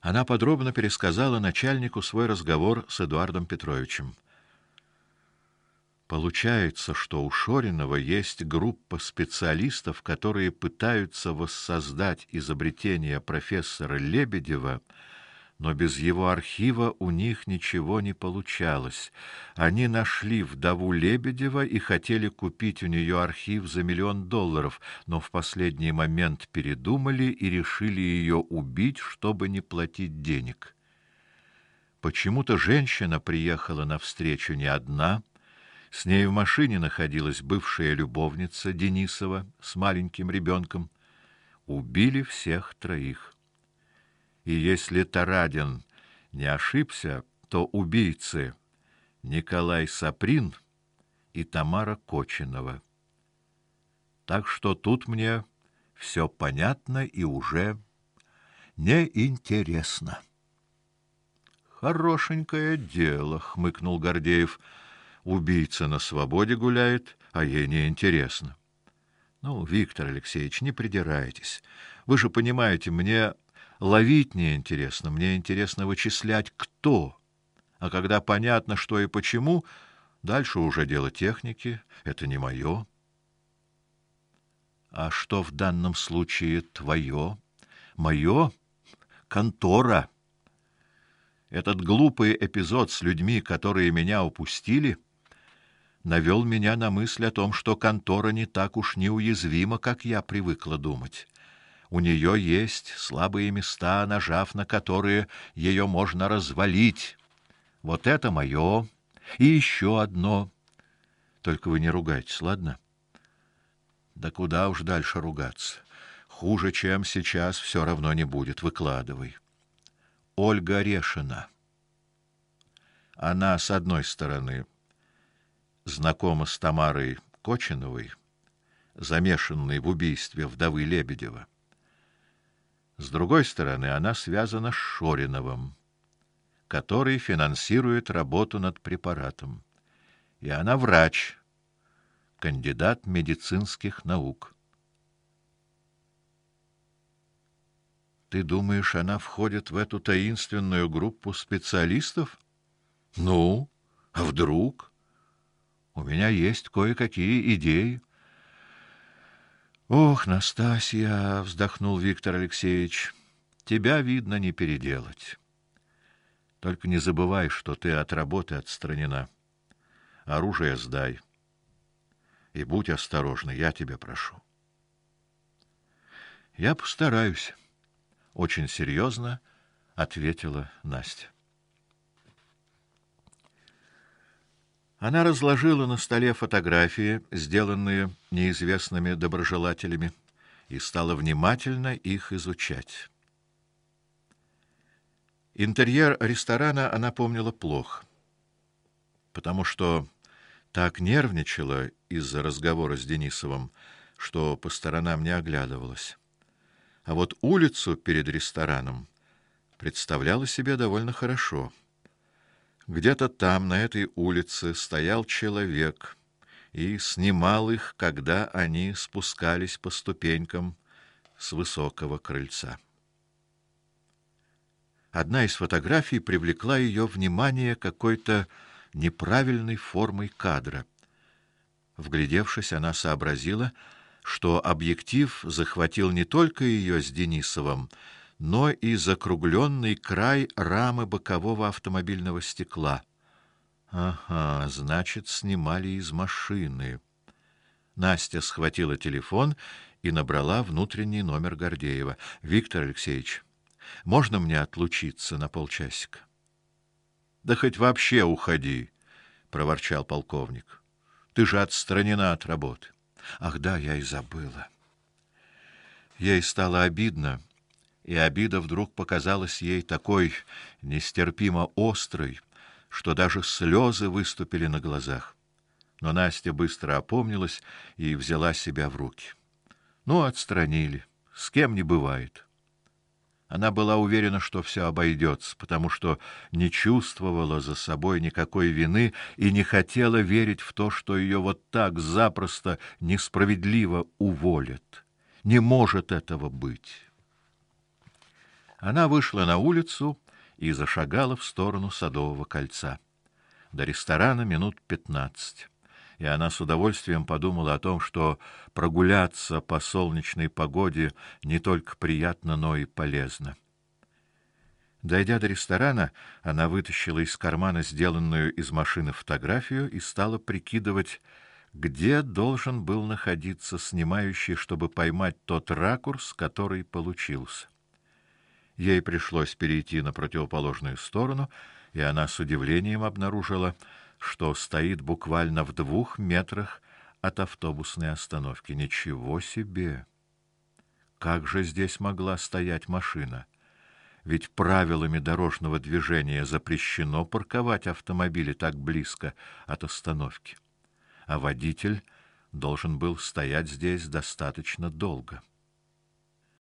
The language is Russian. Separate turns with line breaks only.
Она подробно пересказала начальнику свой разговор с Эдуардом Петровичем. Получается, что у Шоринова есть группа специалистов, которые пытаются воссоздать изобретение профессора Лебедева, но без его архива у них ничего не получалось. Они нашли вдову Лебедева и хотели купить у нее архив за миллион долларов, но в последний момент передумали и решили ее убить, чтобы не платить денег. Почему-то женщина приехала на встречу не одна, с ней в машине находилась бывшая любовница Денисова с маленьким ребенком. Убили всех троих. И если Тарадин не ошибся, то убийцы Николай Саприн и Тамара Кочинова. Так что тут мне все понятно и уже неинтересно. Хорошенькое дело, хмыкнул Гордеев. Убийца на свободе гуляет, а ей не интересно. Ну, Виктор Алексеевич, не придирайтесь. Вы же понимаете, мне ловить не интересно, мне интересно вычислять кто. А когда понятно, что и почему, дальше уже дело техники, это не мое. А что в данном случае твое? Мое? Контора. Этот глупый эпизод с людьми, которые меня упустили, — навел меня на мысль о том, что контора не так уж неуязвима, как я привыкла думать. У нее есть слабые места, нажав на которые ее можно развалить. Вот это мое. И еще одно. Только вы не ругайтесь, ладно? Да куда уж дальше ругаться? Хуже, чем сейчас, все равно не будет. Выкладывай. Ольга Решина. Она с одной стороны знакома с Тамарой Кочиновой, замешанной в убийстве вдовы Лебедева. С другой стороны, она связана с Шориновым, который финансирует работу над препаратом. И она врач, кандидат медицинских наук. Ты думаешь, она входит в эту таинственную группу специалистов? Ну, а вдруг? У меня есть кое-какие идеи. Ох, Настасья, вздохнул Виктор Алексеевич. Тебя видно не переделать. Только не забывай, что ты от работы отстранена. Оружие сдай. И будь осторожна, я тебя прошу. Я постараюсь, очень серьезно ответила Настя. Она разложила на столе фотографии, сделанные неизвестными доброжелателями, и стала внимательно их изучать. Интерьер ресторана она помнила плохо, потому что так нервничала из-за разговора с Денисовым, что по сторонам не оглядывалась. А вот улицу перед рестораном представляла себе довольно хорошо. Где-то там, на этой улице, стоял человек и снимал их, когда они спускались по ступенькам с высокого крыльца. Одна из фотографий привлекла ее внимание какой-то неправильной формой кадра. Вглядевшись, она сообразила, что объектив захватил не только ее с Денисовым, но и закругленный край рамы бокового автомобильного стекла. Ага, значит, снимали из машины. Настя схватила телефон и набрала внутренний номер Гордеева. Виктор Алексеевич, можно мне отлучиться на полчасика? Да хоть вообще уходи, проворчал полковник. Ты же отстранена от работы. Ах да, я и забыла. Ей стало обидно и обида вдруг показалась ей такой нестерпимо острой, что даже слезы выступили на глазах. Но Настя быстро опомнилась и взяла себя в руки. Ну, отстранили. С кем не бывает. Она была уверена, что все обойдется, потому что не чувствовала за собой никакой вины и не хотела верить в то, что ее вот так запросто несправедливо уволят. Не может этого быть. Она вышла на улицу и зашагала в сторону Садового кольца. До ресторана минут пятнадцать. И она с удовольствием подумала о том, что прогуляться по солнечной погоде не только приятно, но и полезно. Дойдя до ресторана, она вытащила из кармана сделанную из машины фотографию и стала прикидывать, где должен был находиться снимающий, чтобы поймать тот ракурс, который получился. Ей пришлось перейти на противоположную сторону, и она с удивлением обнаружила, что стоит буквально в двух метрах от автобусной остановки. Ничего себе! Как же здесь могла стоять машина? Ведь правилами дорожного движения запрещено парковать автомобили так близко от остановки. А водитель должен был стоять здесь достаточно долго.